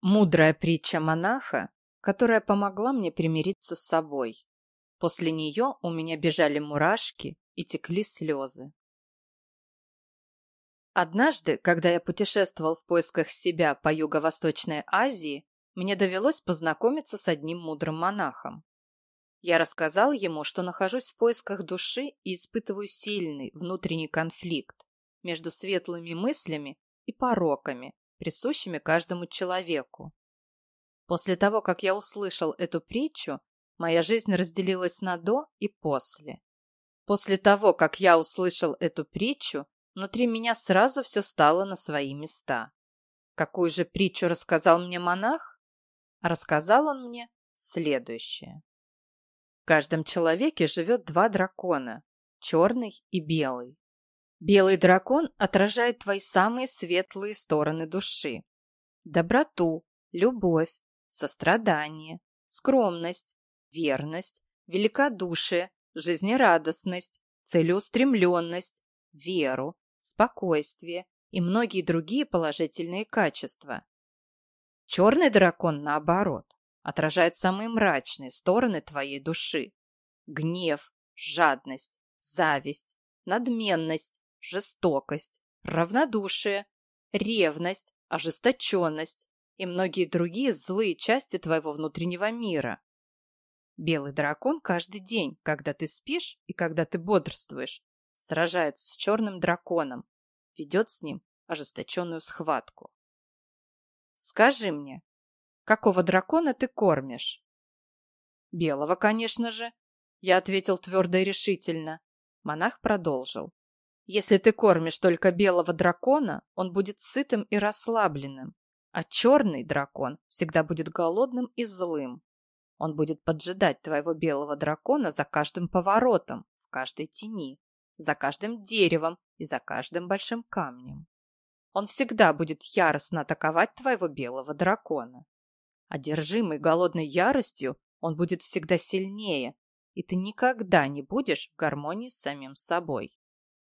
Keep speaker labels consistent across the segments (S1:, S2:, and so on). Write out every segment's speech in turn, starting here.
S1: Мудрая притча монаха, которая помогла мне примириться с собой. После нее у меня бежали мурашки и текли слезы. Однажды, когда я путешествовал в поисках себя по Юго-Восточной Азии, мне довелось познакомиться с одним мудрым монахом. Я рассказал ему, что нахожусь в поисках души и испытываю сильный внутренний конфликт между светлыми мыслями и пороками, присущими каждому человеку. После того, как я услышал эту притчу, моя жизнь разделилась на «до» и «после». После того, как я услышал эту притчу, внутри меня сразу все стало на свои места. Какую же притчу рассказал мне монах? Рассказал он мне следующее. В каждом человеке живет два дракона – черный и белый. Белый дракон отражает твои самые светлые стороны души. Доброту, любовь, сострадание, скромность, верность, великодушие, жизнерадостность, целеустремленность, веру, спокойствие и многие другие положительные качества. Черный дракон, наоборот, отражает самые мрачные стороны твоей души. Гнев, жадность, зависть, надменность, жестокость, равнодушие, ревность, ожесточенность и многие другие злые части твоего внутреннего мира. Белый дракон каждый день, когда ты спишь и когда ты бодрствуешь, сражается с черным драконом, ведет с ним ожесточенную схватку. Скажи мне, какого дракона ты кормишь? Белого, конечно же, я ответил твердо и решительно. Монах продолжил. Если ты кормишь только белого дракона, он будет сытым и расслабленным, а черный дракон всегда будет голодным и злым. Он будет поджидать твоего белого дракона за каждым поворотом, в каждой тени, за каждым деревом и за каждым большим камнем. Он всегда будет яростно атаковать твоего белого дракона. Одержимый голодной яростью, он будет всегда сильнее, и ты никогда не будешь в гармонии с самим собой.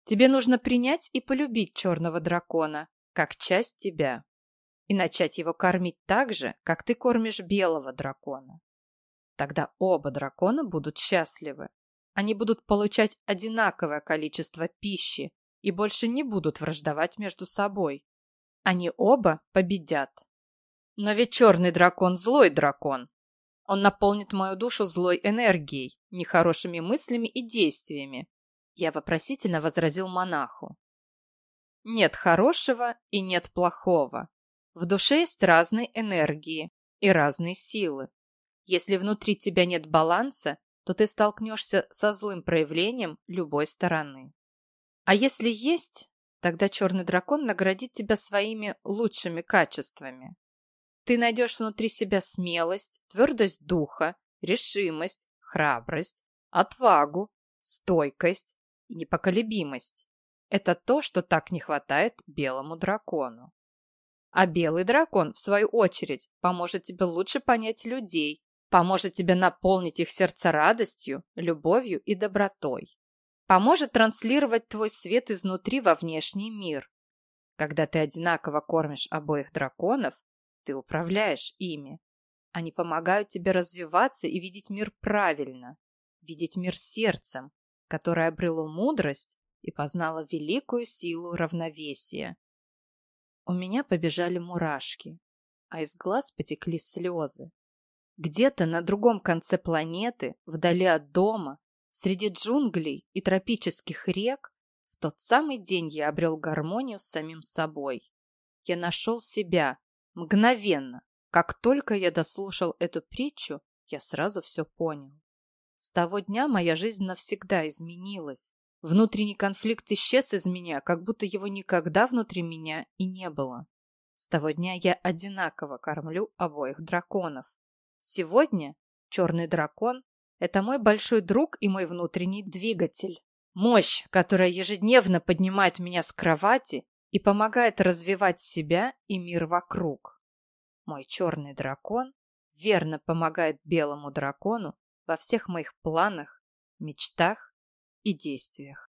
S1: Тебе нужно принять и полюбить черного дракона, как часть тебя, и начать его кормить так же, как ты кормишь белого дракона. Тогда оба дракона будут счастливы. Они будут получать одинаковое количество пищи и больше не будут враждовать между собой. Они оба победят. Но ведь черный дракон – злой дракон. Он наполнит мою душу злой энергией, нехорошими мыслями и действиями, я вопросительно возразил монаху. Нет хорошего и нет плохого. В душе есть разные энергии и разные силы. Если внутри тебя нет баланса, то ты столкнешься со злым проявлением любой стороны. А если есть, тогда черный дракон наградит тебя своими лучшими качествами. Ты найдешь внутри себя смелость, твердость духа, решимость, храбрость, отвагу, стойкость, и непоколебимость. Это то, что так не хватает белому дракону. А белый дракон, в свою очередь, поможет тебе лучше понять людей, поможет тебе наполнить их сердце радостью, любовью и добротой. Поможет транслировать твой свет изнутри во внешний мир. Когда ты одинаково кормишь обоих драконов, ты управляешь ими. Они помогают тебе развиваться и видеть мир правильно, видеть мир сердцем, которое обрело мудрость и познало великую силу равновесия. У меня побежали мурашки, а из глаз потекли слезы. Где-то на другом конце планеты, вдали от дома, среди джунглей и тропических рек, в тот самый день я обрел гармонию с самим собой. Я нашел себя мгновенно. Как только я дослушал эту притчу, я сразу все понял. С того дня моя жизнь навсегда изменилась. Внутренний конфликт исчез из меня, как будто его никогда внутри меня и не было. С того дня я одинаково кормлю обоих драконов. Сегодня черный дракон — это мой большой друг и мой внутренний двигатель. Мощь, которая ежедневно поднимает меня с кровати и помогает развивать себя и мир вокруг. Мой черный дракон верно помогает белому дракону во всех моих планах, мечтах и действиях.